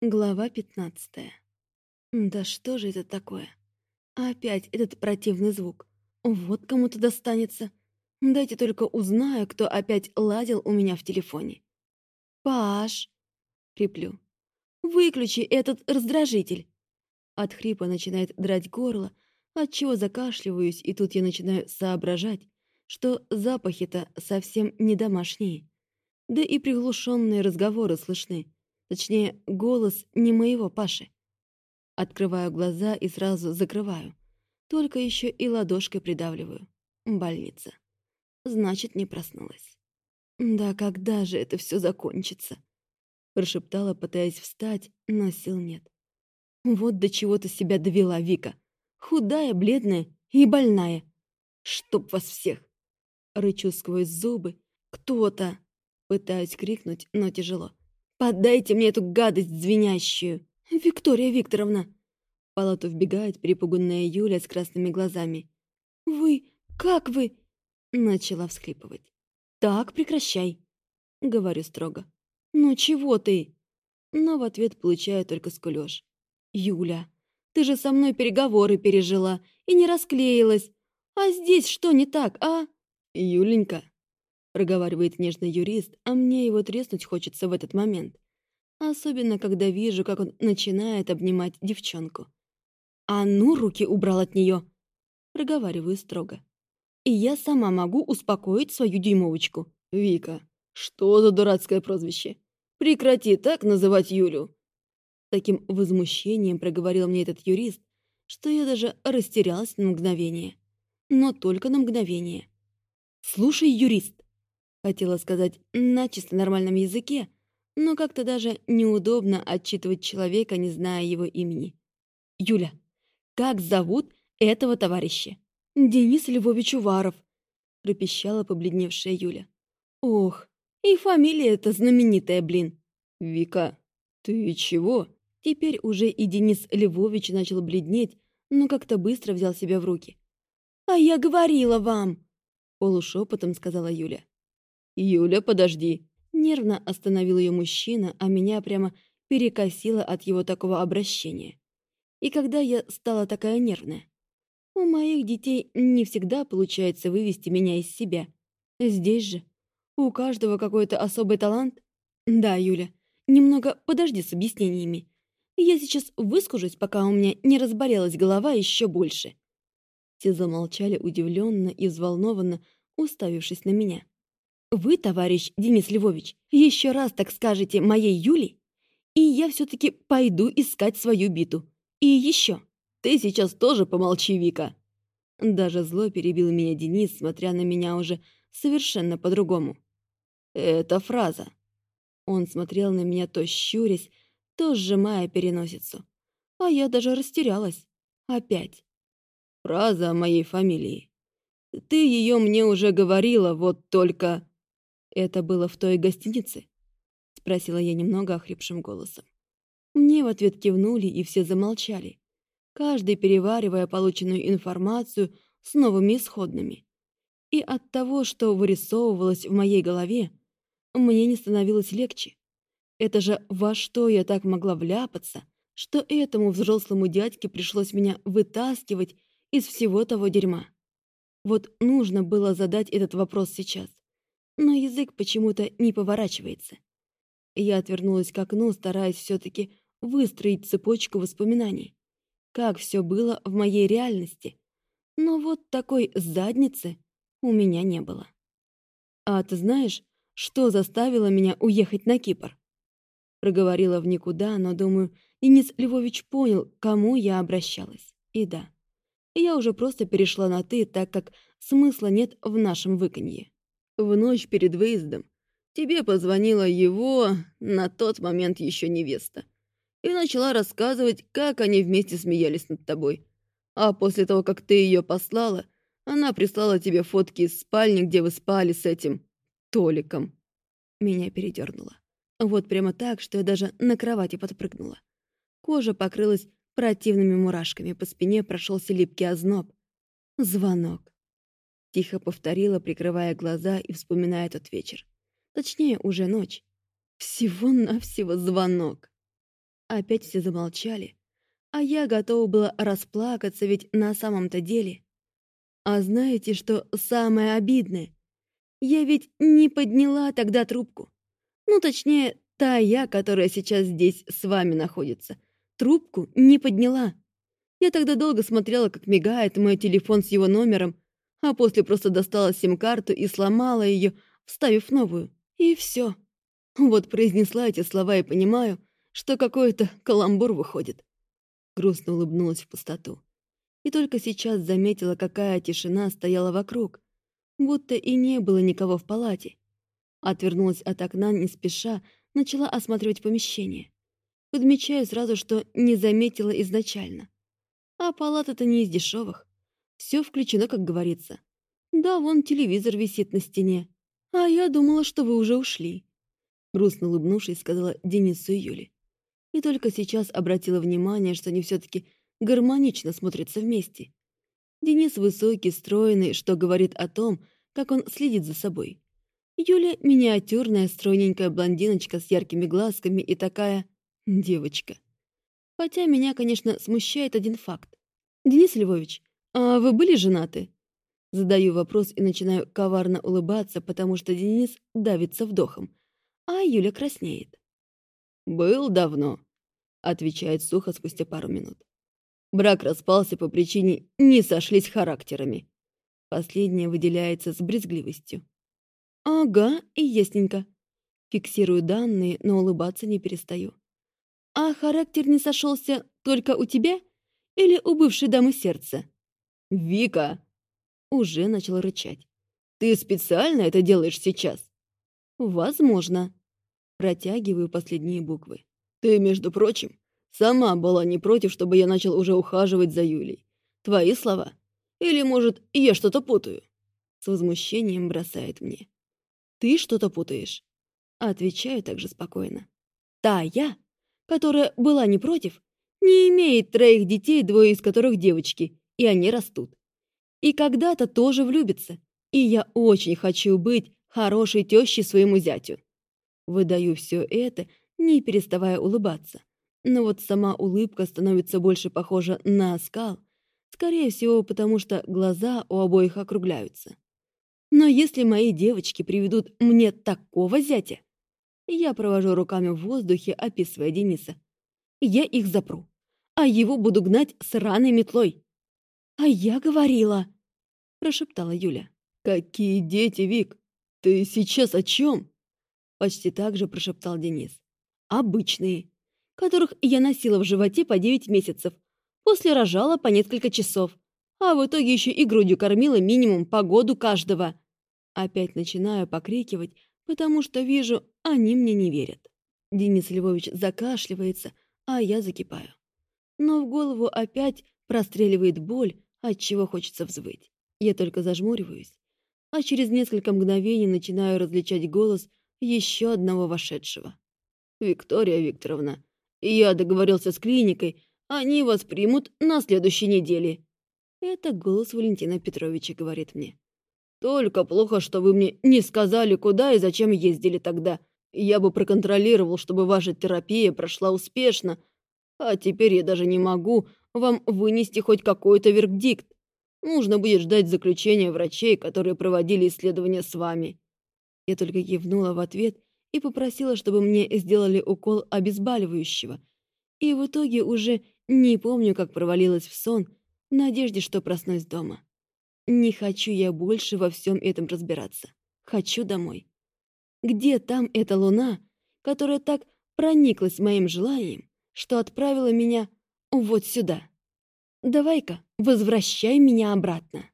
Глава пятнадцатая. Да что же это такое? Опять этот противный звук. Вот кому-то достанется. Дайте только узнаю, кто опять ладил у меня в телефоне. «Паш!» — хриплю. «Выключи этот раздражитель!» От хрипа начинает драть горло, отчего закашливаюсь, и тут я начинаю соображать, что запахи-то совсем не домашние. Да и приглушенные разговоры слышны Точнее, голос не моего Паши. Открываю глаза и сразу закрываю. Только еще и ладошкой придавливаю. Больница. Значит, не проснулась. «Да когда же это все закончится?» Прошептала, пытаясь встать, но сил нет. Вот до чего ты себя довела, Вика. Худая, бледная и больная. Чтоб вас всех! Рычу сквозь зубы. Кто-то! Пытаюсь крикнуть, но тяжело. Подайте мне эту гадость звенящую! Виктория Викторовна!» В палату вбегает перепуганная Юля с красными глазами. «Вы... как вы...» Начала всхлипывать. «Так, прекращай!» Говорю строго. «Ну чего ты?» Но в ответ получаю только скулёж. «Юля, ты же со мной переговоры пережила и не расклеилась. А здесь что не так, а?» «Юленька, проговаривает нежный юрист, а мне его треснуть хочется в этот момент. Особенно, когда вижу, как он начинает обнимать девчонку. «А ну, руки убрал от нее!» Проговариваю строго. «И я сама могу успокоить свою дюймовочку». «Вика, что за дурацкое прозвище? Прекрати так называть Юлю!» Таким возмущением проговорил мне этот юрист, что я даже растерялась на мгновение. Но только на мгновение. «Слушай, юрист, Хотела сказать на чисто нормальном языке, но как-то даже неудобно отчитывать человека, не зная его имени. «Юля, как зовут этого товарища?» «Денис Львович Уваров», — пропищала побледневшая Юля. «Ох, и фамилия эта знаменитая, блин!» «Вика, ты чего?» Теперь уже и Денис Львович начал бледнеть, но как-то быстро взял себя в руки. «А я говорила вам!» — полушепотом сказала Юля. «Юля, подожди!» Нервно остановил ее мужчина, а меня прямо перекосило от его такого обращения. И когда я стала такая нервная? У моих детей не всегда получается вывести меня из себя. Здесь же у каждого какой-то особый талант. Да, Юля, немного подожди с объяснениями. Я сейчас выскажусь, пока у меня не разболелась голова еще больше. Все замолчали удивленно и взволнованно, уставившись на меня. Вы, товарищ Денис Львович, еще раз так скажете моей Юле, и я все-таки пойду искать свою биту. И еще. Ты сейчас тоже помолчи, Вика. Даже зло перебил меня Денис, смотря на меня уже совершенно по-другому. Это фраза. Он смотрел на меня то щурясь, то сжимая переносицу. А я даже растерялась. Опять. Фраза моей фамилии. Ты ее мне уже говорила, вот только... «Это было в той гостинице?» — спросила я немного охрипшим голосом. Мне в ответ кивнули, и все замолчали, каждый переваривая полученную информацию с новыми исходными. И от того, что вырисовывалось в моей голове, мне не становилось легче. Это же во что я так могла вляпаться, что этому взрослому дядьке пришлось меня вытаскивать из всего того дерьма. Вот нужно было задать этот вопрос сейчас но язык почему-то не поворачивается. Я отвернулась к окну, стараясь все-таки выстроить цепочку воспоминаний. Как все было в моей реальности. Но вот такой задницы у меня не было. «А ты знаешь, что заставило меня уехать на Кипр?» Проговорила в никуда, но, думаю, Денис Львович понял, к кому я обращалась. И да, я уже просто перешла на «ты», так как смысла нет в нашем выканье. В ночь перед выездом тебе позвонила его, на тот момент еще невеста, и начала рассказывать, как они вместе смеялись над тобой. А после того, как ты ее послала, она прислала тебе фотки из спальни, где вы спали с этим Толиком. Меня передернуло. Вот прямо так, что я даже на кровати подпрыгнула. Кожа покрылась противными мурашками, по спине прошелся липкий озноб. Звонок. Тихо повторила, прикрывая глаза и вспоминая тот вечер. Точнее, уже ночь. Всего-навсего звонок. Опять все замолчали, а я готова была расплакаться, ведь на самом-то деле... А знаете, что самое обидное? Я ведь не подняла тогда трубку. Ну, точнее, та я, которая сейчас здесь с вами находится. Трубку не подняла. Я тогда долго смотрела, как мигает мой телефон с его номером, а после просто достала сим-карту и сломала ее, вставив новую. И все. Вот произнесла эти слова и понимаю, что какой-то каламбур выходит. Грустно улыбнулась в пустоту. И только сейчас заметила, какая тишина стояла вокруг, будто и не было никого в палате. Отвернулась от окна не спеша, начала осматривать помещение. Подмечаю сразу, что не заметила изначально. А палата-то не из дешевых. Все включено, как говорится. Да, вон телевизор висит на стене. А я думала, что вы уже ушли. Грустно улыбнувшись, сказала Денису и Юле. И только сейчас обратила внимание, что они все-таки гармонично смотрятся вместе. Денис высокий, стройный, что говорит о том, как он следит за собой. Юля — миниатюрная, стройненькая блондиночка с яркими глазками и такая... девочка. Хотя меня, конечно, смущает один факт. «Денис Львович, а вы были женаты?» Задаю вопрос и начинаю коварно улыбаться, потому что Денис давится вдохом, а Юля краснеет. «Был давно», — отвечает сухо спустя пару минут. Брак распался по причине «не сошлись характерами». Последнее выделяется с брезгливостью. «Ага, и ясненько». Фиксирую данные, но улыбаться не перестаю. «А характер не сошелся только у тебя или у бывшей дамы сердца?» «Вика!» Уже начал рычать. «Ты специально это делаешь сейчас?» «Возможно». Протягиваю последние буквы. «Ты, между прочим, сама была не против, чтобы я начал уже ухаживать за Юлей. Твои слова? Или, может, я что-то путаю?» С возмущением бросает мне. «Ты что-то путаешь?» Отвечаю также спокойно. «Та я, которая была не против, не имеет троих детей, двое из которых девочки, и они растут. И когда-то тоже влюбится. И я очень хочу быть хорошей тещей своему зятю». Выдаю все это, не переставая улыбаться. Но вот сама улыбка становится больше похожа на оскал, скорее всего, потому что глаза у обоих округляются. Но если мои девочки приведут мне такого зятя, я провожу руками в воздухе, описывая Дениса. Я их запру, а его буду гнать сраной метлой. «А я говорила!» — прошептала Юля. «Какие дети, Вик? Ты сейчас о чем?» Почти так же прошептал Денис. «Обычные, которых я носила в животе по девять месяцев, после рожала по несколько часов, а в итоге еще и грудью кормила минимум по году каждого. Опять начинаю покрикивать, потому что вижу, они мне не верят. Денис Львович закашливается, а я закипаю. Но в голову опять простреливает боль, от чего хочется взвыть. Я только зажмуриваюсь, а через несколько мгновений начинаю различать голос еще одного вошедшего. «Виктория Викторовна, я договорился с клиникой, они вас примут на следующей неделе. Это голос Валентина Петровича говорит мне. «Только плохо, что вы мне не сказали, куда и зачем ездили тогда. Я бы проконтролировал, чтобы ваша терапия прошла успешно. А теперь я даже не могу вам вынести хоть какой-то вердикт. Нужно будет ждать заключения врачей, которые проводили исследования с вами». Я только кивнула в ответ и попросила, чтобы мне сделали укол обезболивающего. И в итоге уже не помню, как провалилась в сон, в надежде, что проснусь дома. Не хочу я больше во всем этом разбираться. Хочу домой. Где там эта луна, которая так прониклась моим желанием, что отправила меня вот сюда? Давай-ка, возвращай меня обратно.